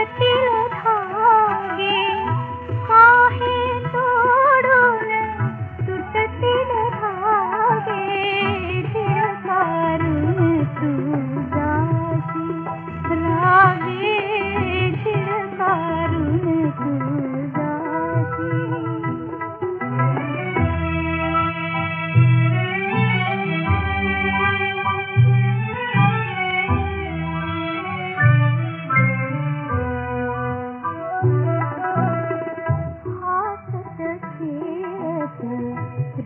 மரத்தில்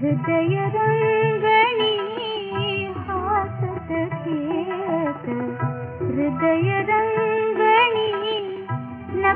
हृदयरङ्गणी रङ्गणी हृदय रङ्गणी न